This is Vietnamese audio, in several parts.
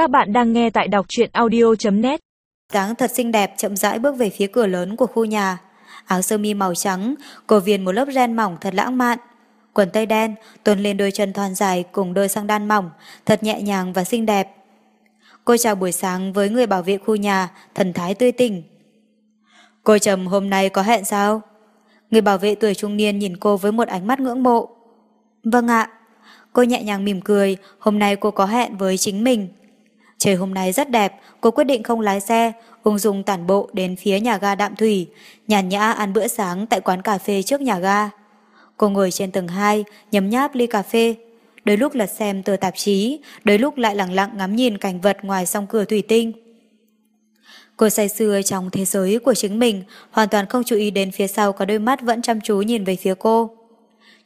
Các bạn đang nghe tại đọc truyện audio.net dáng thật xinh đẹp chậm rãi bước về phía cửa lớn của khu nhà. Áo sơ mi màu trắng, cổ viền một lớp ren mỏng thật lãng mạn. Quần tây đen, tuần lên đôi chân thon dài cùng đôi sang đan mỏng, thật nhẹ nhàng và xinh đẹp. Cô chào buổi sáng với người bảo vệ khu nhà, thần thái tươi tỉnh. Cô Trầm hôm nay có hẹn sao? Người bảo vệ tuổi trung niên nhìn cô với một ánh mắt ngưỡng mộ. Vâng ạ. Cô nhẹ nhàng mỉm cười, hôm nay cô có hẹn với chính mình. Trời hôm nay rất đẹp, cô quyết định không lái xe, ung dung tản bộ đến phía nhà ga Đạm Thủy, nhàn nhã ăn bữa sáng tại quán cà phê trước nhà ga. Cô ngồi trên tầng 2, nhấm nháp ly cà phê, đôi lúc lật xem tờ tạp chí, đôi lúc lại lặng lặng ngắm nhìn cảnh vật ngoài song cửa thủy tinh. Cô say sưa trong thế giới của chính mình, hoàn toàn không chú ý đến phía sau có đôi mắt vẫn chăm chú nhìn về phía cô.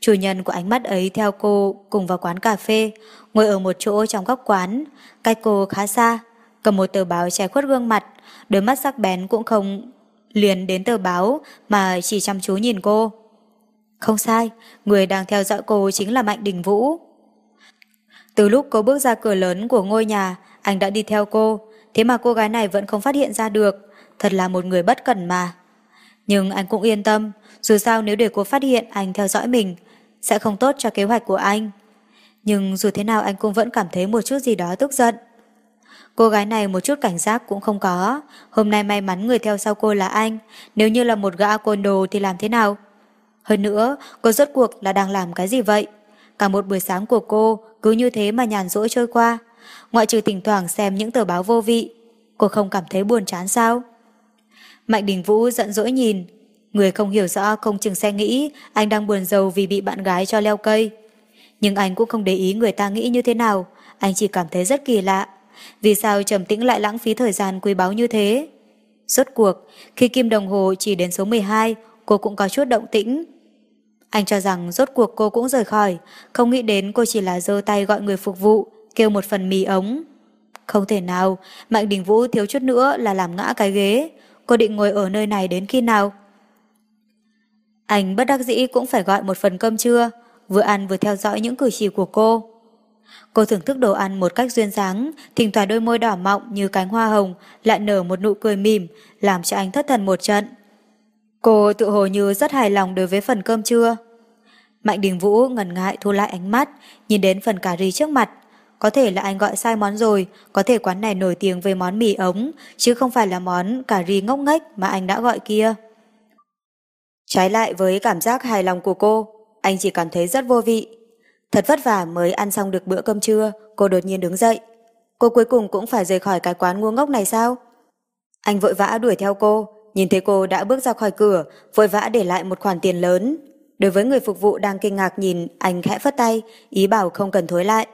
Chủ nhân của ánh mắt ấy theo cô cùng vào quán cà phê, ngồi ở một chỗ trong góc quán, cách cô khá xa, cầm một tờ báo che khuất gương mặt, đôi mắt sắc bén cũng không liền đến tờ báo mà chỉ chăm chú nhìn cô. Không sai, người đang theo dõi cô chính là Mạnh Đình Vũ. Từ lúc cô bước ra cửa lớn của ngôi nhà, anh đã đi theo cô, thế mà cô gái này vẫn không phát hiện ra được, thật là một người bất cẩn mà. Nhưng anh cũng yên tâm, dù sao nếu để cô phát hiện anh theo dõi mình, sẽ không tốt cho kế hoạch của anh. Nhưng dù thế nào anh cũng vẫn cảm thấy một chút gì đó tức giận. Cô gái này một chút cảnh giác cũng không có. Hôm nay may mắn người theo sau cô là anh. Nếu như là một gã côn đồ thì làm thế nào? Hơn nữa, cô rốt cuộc là đang làm cái gì vậy? Cả một buổi sáng của cô cứ như thế mà nhàn rỗi trôi qua. Ngoại trừ thỉnh thoảng xem những tờ báo vô vị. Cô không cảm thấy buồn chán sao? Mạnh Đình Vũ giận dỗi nhìn. Người không hiểu rõ không chừng sẽ nghĩ anh đang buồn giàu vì bị bạn gái cho leo cây. Nhưng anh cũng không để ý người ta nghĩ như thế nào. Anh chỉ cảm thấy rất kỳ lạ. Vì sao trầm tĩnh lại lãng phí thời gian quý báu như thế? Rốt cuộc, khi kim đồng hồ chỉ đến số 12, cô cũng có chút động tĩnh. Anh cho rằng rốt cuộc cô cũng rời khỏi, không nghĩ đến cô chỉ là giơ tay gọi người phục vụ, kêu một phần mì ống. Không thể nào, Mạnh Đình Vũ thiếu chút nữa là làm ngã cái ghế. Cô định ngồi ở nơi này đến khi nào? Anh bất đắc dĩ cũng phải gọi một phần cơm trưa, vừa ăn vừa theo dõi những cử chỉ của cô. Cô thưởng thức đồ ăn một cách duyên dáng, thỉnh thoảng đôi môi đỏ mọng như cánh hoa hồng lại nở một nụ cười mỉm, làm cho anh thất thần một trận. Cô tự hồ như rất hài lòng đối với phần cơm trưa. Mạnh Đình Vũ ngần ngại thu lại ánh mắt, nhìn đến phần cà ri trước mặt. Có thể là anh gọi sai món rồi, có thể quán này nổi tiếng với món mì ống, chứ không phải là món cà ri ngốc nghếch mà anh đã gọi kia. Trái lại với cảm giác hài lòng của cô, anh chỉ cảm thấy rất vô vị. Thật vất vả mới ăn xong được bữa cơm trưa, cô đột nhiên đứng dậy. Cô cuối cùng cũng phải rời khỏi cái quán ngu ngốc này sao? Anh vội vã đuổi theo cô, nhìn thấy cô đã bước ra khỏi cửa, vội vã để lại một khoản tiền lớn. Đối với người phục vụ đang kinh ngạc nhìn, anh khẽ phất tay, ý bảo không cần thối lại.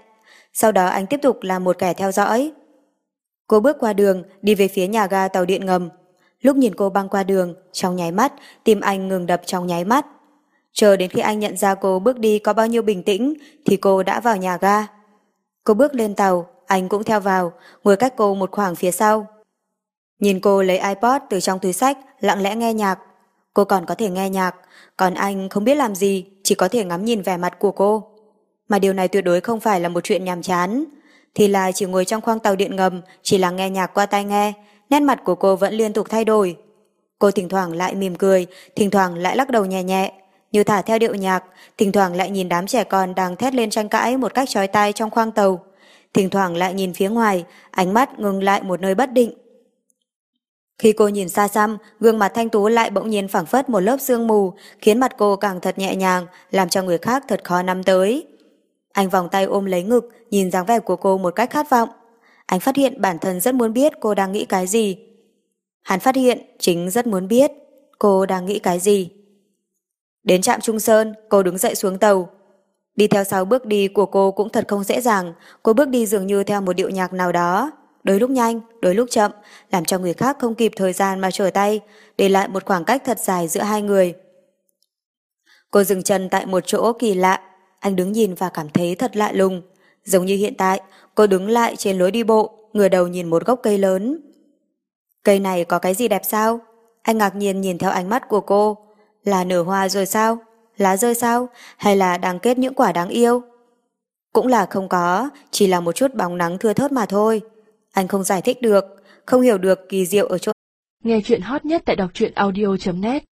Sau đó anh tiếp tục là một kẻ theo dõi. Cô bước qua đường, đi về phía nhà ga tàu điện ngầm. Lúc nhìn cô băng qua đường, trong nháy mắt, tim anh ngừng đập trong nháy mắt. Chờ đến khi anh nhận ra cô bước đi có bao nhiêu bình tĩnh, thì cô đã vào nhà ga. Cô bước lên tàu, anh cũng theo vào, ngồi cách cô một khoảng phía sau. Nhìn cô lấy iPod từ trong túi sách, lặng lẽ nghe nhạc. Cô còn có thể nghe nhạc, còn anh không biết làm gì, chỉ có thể ngắm nhìn vẻ mặt của cô. Mà điều này tuyệt đối không phải là một chuyện nhàm chán. Thì là chỉ ngồi trong khoang tàu điện ngầm, chỉ là nghe nhạc qua tai nghe, nét mặt của cô vẫn liên tục thay đổi. Cô thỉnh thoảng lại mỉm cười, thỉnh thoảng lại lắc đầu nhẹ nhẹ, như thả theo điệu nhạc, thỉnh thoảng lại nhìn đám trẻ con đang thét lên tranh cãi một cách chói tai trong khoang tàu. Thỉnh thoảng lại nhìn phía ngoài, ánh mắt ngừng lại một nơi bất định. Khi cô nhìn xa xăm, gương mặt thanh tú lại bỗng nhiên phảng phất một lớp sương mù, khiến mặt cô càng thật nhẹ nhàng, làm cho người khác thật khó nắm tới. Anh vòng tay ôm lấy ngực, nhìn dáng vẻ của cô một cách khát vọng. Anh phát hiện bản thân rất muốn biết cô đang nghĩ cái gì. Hắn phát hiện chính rất muốn biết cô đang nghĩ cái gì. Đến trạm Trung Sơn, cô đứng dậy xuống tàu. Đi theo sau bước đi của cô cũng thật không dễ dàng, cô bước đi dường như theo một điệu nhạc nào đó. Đôi lúc nhanh, đôi lúc chậm, làm cho người khác không kịp thời gian mà trở tay, để lại một khoảng cách thật dài giữa hai người. Cô dừng chân tại một chỗ kỳ lạ, anh đứng nhìn và cảm thấy thật lạ lùng. Giống như hiện tại, cô đứng lại trên lối đi bộ, ngửa đầu nhìn một gốc cây lớn. Cây này có cái gì đẹp sao? Anh ngạc nhiên nhìn theo ánh mắt của cô. Là nở hoa rồi sao? Lá rơi sao? Hay là đang kết những quả đáng yêu? Cũng là không có, chỉ là một chút bóng nắng thưa thớt mà thôi. Anh không giải thích được, không hiểu được kỳ diệu ở chỗ. Nghe chuyện hot nhất tại đọc truyện audio.net